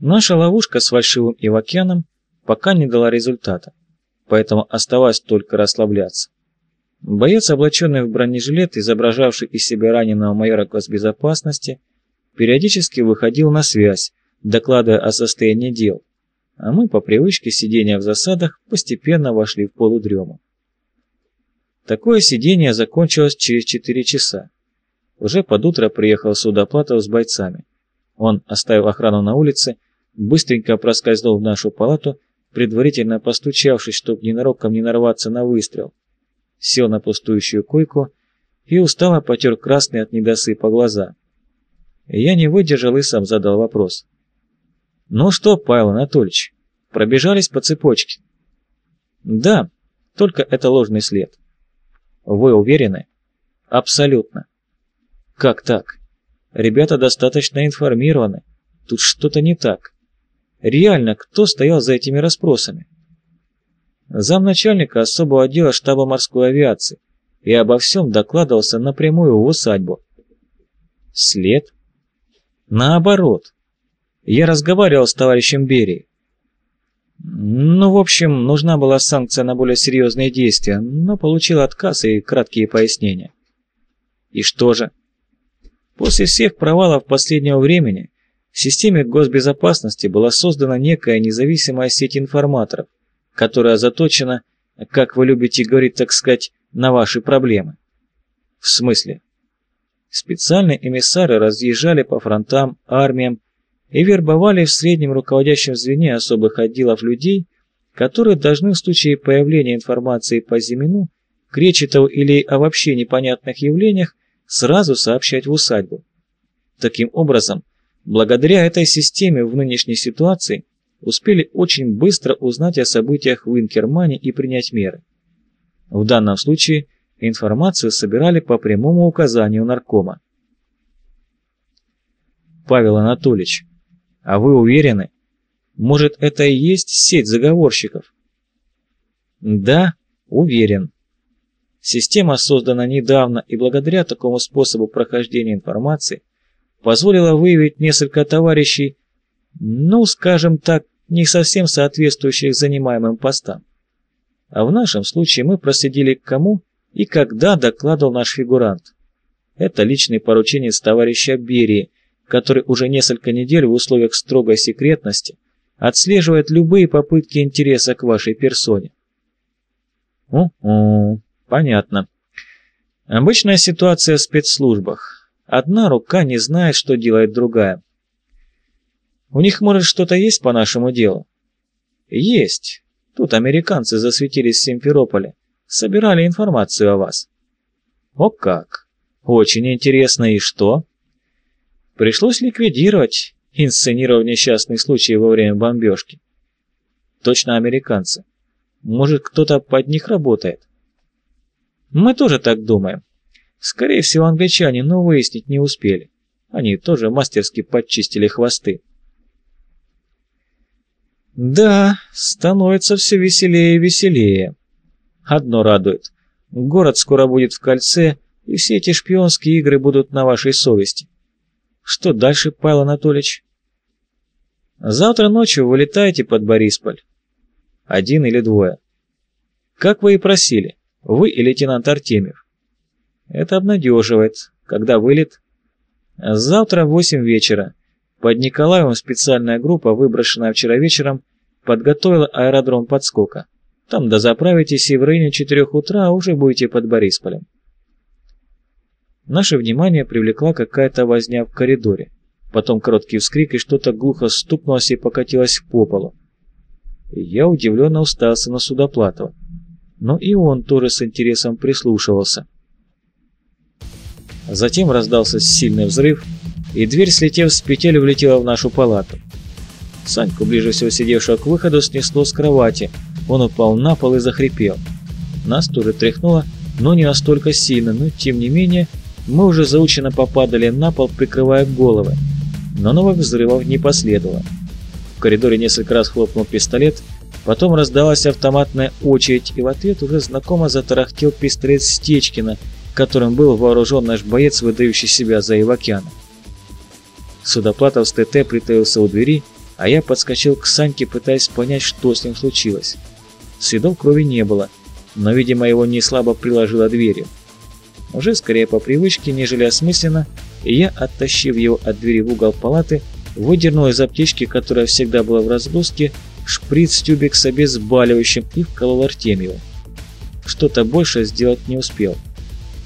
Наша ловушка с фальшивым Ивакяном пока не дала результата, поэтому оставалось только расслабляться. Боец, облаченный в бронежилет, изображавший из себя раненого майора госбезопасности, периодически выходил на связь, докладывая о состоянии дел, а мы по привычке сидения в засадах постепенно вошли в полудрему. Такое сидение закончилось через 4 часа. Уже под утро приехал Судоплатов с бойцами. Он, оставив охрану на улице, быстренько проскользнул в нашу палату, предварительно постучавшись, чтобы ненароком не нарваться на выстрел. Сел на пустующую койку и устало потер красные от недосыпа глаза. Я не выдержал и сам задал вопрос. «Ну что, Павел Анатольевич, пробежались по цепочке?» «Да, только это ложный след». «Вы уверены?» «Абсолютно». «Как так? Ребята достаточно информированы. Тут что-то не так. Реально, кто стоял за этими расспросами?» Замначальника особого отдела штаба морской авиации и обо всем докладывался напрямую в усадьбу. След? Наоборот. Я разговаривал с товарищем Берией. Ну, в общем, нужна была санкция на более серьезные действия, но получил отказ и краткие пояснения. И что же? После всех провалов последнего времени в системе госбезопасности была создана некая независимая сеть информаторов, которая заточена, как вы любите говорить, так сказать, на ваши проблемы. В смысле? Специальные эмиссары разъезжали по фронтам, армиям и вербовали в среднем руководящем звене особых отделов людей, которые должны в случае появления информации по Зимину, Кречетову или о вообще непонятных явлениях сразу сообщать в усадьбу. Таким образом, благодаря этой системе в нынешней ситуации успели очень быстро узнать о событиях в Инкермане и принять меры. В данном случае информацию собирали по прямому указанию наркома. Павел Анатольевич, а вы уверены? Может, это и есть сеть заговорщиков? Да, уверен. Система создана недавно и благодаря такому способу прохождения информации позволила выявить несколько товарищей, ну, скажем так, не совсем соответствующих занимаемым постам. А в нашем случае мы проследили кому и когда докладывал наш фигурант. Это личный порученец товарища Берии, который уже несколько недель в условиях строгой секретности отслеживает любые попытки интереса к вашей персоне. У-у, понятно. Обычная ситуация в спецслужбах. Одна рука не знает, что делает другая. У них, может, что-то есть по нашему делу? Есть. Тут американцы засветились в Симферополе. Собирали информацию о вас. О как! Очень интересно. И что? Пришлось ликвидировать, инсценировав несчастный случай во время бомбежки. Точно американцы. Может, кто-то под них работает? Мы тоже так думаем. Скорее всего, англичане, но выяснить не успели. Они тоже мастерски подчистили хвосты. Да, становится все веселее и веселее. Одно радует. Город скоро будет в кольце, и все эти шпионские игры будут на вашей совести. Что дальше, Павел Анатольевич? Завтра ночью вылетаете под Борисполь. Один или двое. Как вы и просили, вы и лейтенант Артемьев. Это обнадеживает. Когда вылет? Завтра в восемь вечера. Под Николаевым специальная группа, выброшенная вчера вечером, подготовила аэродром подскока. Там дозаправитесь и в районе четырех утра уже будете под Борисполем. Наше внимание привлекла какая-то возня в коридоре. Потом короткий вскрик, и что-то глухо стукнулось и покатилось по полу. Я удивленно устался на Судоплатова. Но и он тоже с интересом прислушивался. Затем раздался сильный взрыв, и дверь, слетев с петель, влетела в нашу палату. Саньку, ближе всего сидевшего к выходу, снесло с кровати. Он упал на пол и захрипел. Нас тоже тряхнуло, но не настолько сильно, но тем не менее мы уже заученно попадали на пол, прикрывая головы, но новых взрывов не последовало. В коридоре несколько раз хлопнул пистолет, потом раздалась автоматная очередь, и в ответ уже знакомо затарахтел пистолет Стечкина, которым был вооружен наш боец, выдающий себя за Ивакяна. Судоплатов с ТТ притаился у двери а я подскочил к Саньке, пытаясь понять, что с ним случилось. Следов крови не было, но, видимо, его не слабо приложило дверью. Уже скорее по привычке, нежели осмысленно, и я, оттащив его от двери в угол палаты, выдернул из аптечки, которая всегда была в разгрузке, шприц-тюбик с обезболивающим и вколол Артемьеву. Что-то больше сделать не успел.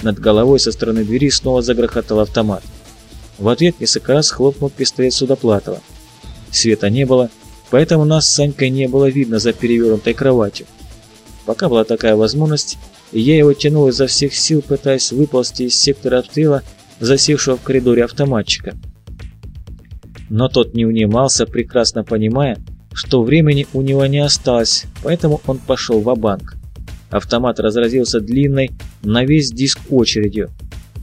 Над головой со стороны двери снова загрохотал автомат. В ответ несколько раз хлопнул пистолет Судоплатова. Света не было, поэтому нас с Санькой не было видно за перевернутой кроватью. Пока была такая возможность, я его тянул изо всех сил, пытаясь выползти из сектора обстрела, засевшего в коридоре автоматчика. Но тот не унимался, прекрасно понимая, что времени у него не осталось, поэтому он пошел в банк Автомат разразился длинной, на весь диск очередью.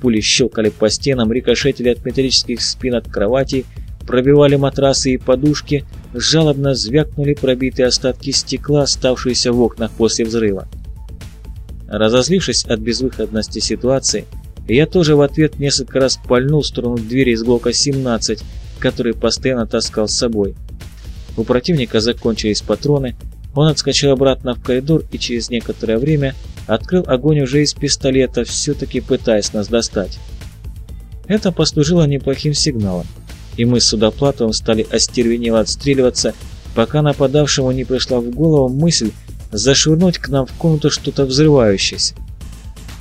Пули щелкали по стенам, рикошетили от металлических спин от кровати, пробивали матрасы и подушки, жалобно звякнули пробитые остатки стекла, оставшиеся в окнах после взрыва. Разозлившись от безвыходности ситуации, я тоже в ответ несколько раз пальнул в сторону двери из блока 17, который постоянно таскал с собой. У противника закончились патроны, он отскочил обратно в коридор и через некоторое время открыл огонь уже из пистолета, все-таки пытаясь нас достать. Это послужило неплохим сигналом, и мы с Судоплатовым стали остервенело отстреливаться, пока нападавшему не пришла в голову мысль зашвырнуть к нам в комнату что-то взрывающееся.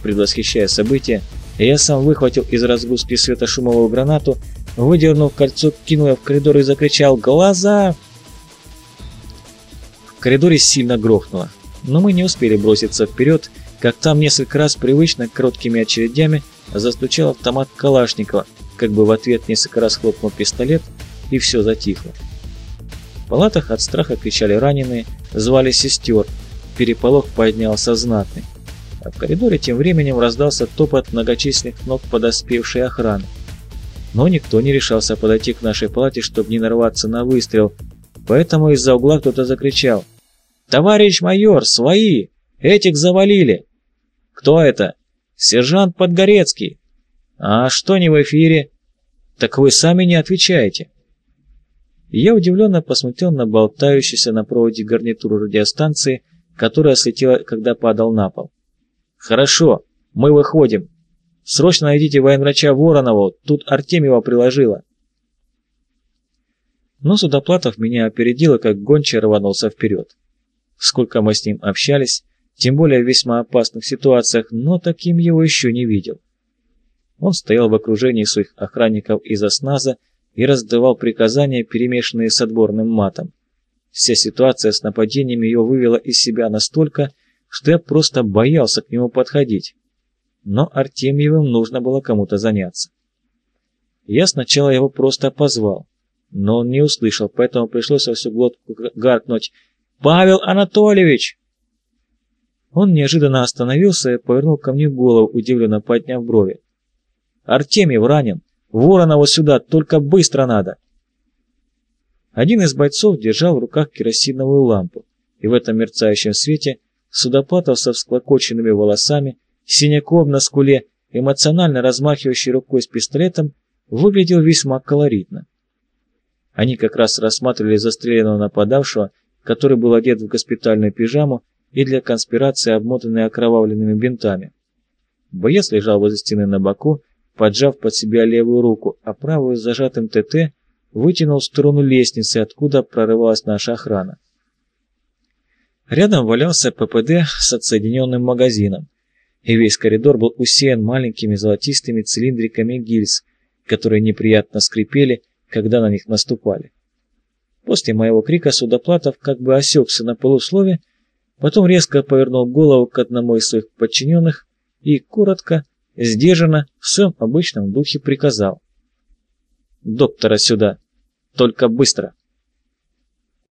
Предвосхищая события, я сам выхватил из разгрузки светошумовую гранату, выдернув кольцо, кинул в коридор и закричал «Глаза!». Коридоре сильно грохнуло, но мы не успели броситься вперед, как там несколько раз привычно короткими очередями застучал автомат Калашникова, как бы в ответ несколько раз хлопнул пистолет, и все затихло. В палатах от страха кричали раненые, звали сестер, переполох поднялся знатный. А в коридоре тем временем раздался топот многочисленных ног подоспевшей охраны. Но никто не решался подойти к нашей палате, чтобы не нарваться на выстрел, Поэтому из-за угла кто-то закричал. «Товарищ майор, свои! Этих завалили!» «Кто это?» «Сержант Подгорецкий!» «А что не в эфире?» «Так вы сами не отвечаете!» Я удивленно посмотрел на болтающуюся на проводе гарнитуру радиостанции, которая слетела, когда падал на пол. «Хорошо, мы выходим. Срочно найдите военврача Воронову, тут Артемьева приложила». Но Судоплатов меня опередил и как гончий рванулся вперед. Сколько мы с ним общались, тем более в весьма опасных ситуациях, но таким его еще не видел. Он стоял в окружении своих охранников из осназа и раздавал приказания, перемешанные с отборным матом. Вся ситуация с нападением ее вывела из себя настолько, что я просто боялся к нему подходить. Но Артемьевым нужно было кому-то заняться. Я сначала его просто позвал, но он не услышал, поэтому пришлось во всю глотку гаркнуть «Павел Анатольевич!». Он неожиданно остановился и повернул ко мне голову, удивленно подняв брови. «Артемьев ранен! Воронова сюда, только быстро надо!» Один из бойцов держал в руках керосиновую лампу, и в этом мерцающем свете Судопатов со всклокоченными волосами, синяком на скуле, эмоционально размахивающий рукой с пистолетом, выглядел весьма колоритно. Они как раз рассматривали застреленного нападавшего, который был одет в госпитальную пижаму и для конспирации обмотанный окровавленными бинтами. Боец лежал возле стены на боку, поджав под себя левую руку, а правую с зажатым ТТ вытянул в сторону лестницы, откуда прорывалась наша охрана. Рядом валялся ППД с отсоединенным магазином, и весь коридор был усеян маленькими золотистыми цилиндриками гильз, которые неприятно скрипели когда на них наступали. После моего крика Судоплатов как бы осекся на полуслове, потом резко повернул голову к одному из своих подчиненных и коротко, сдержанно, в своем обычном духе приказал. «Доктора сюда! Только быстро!»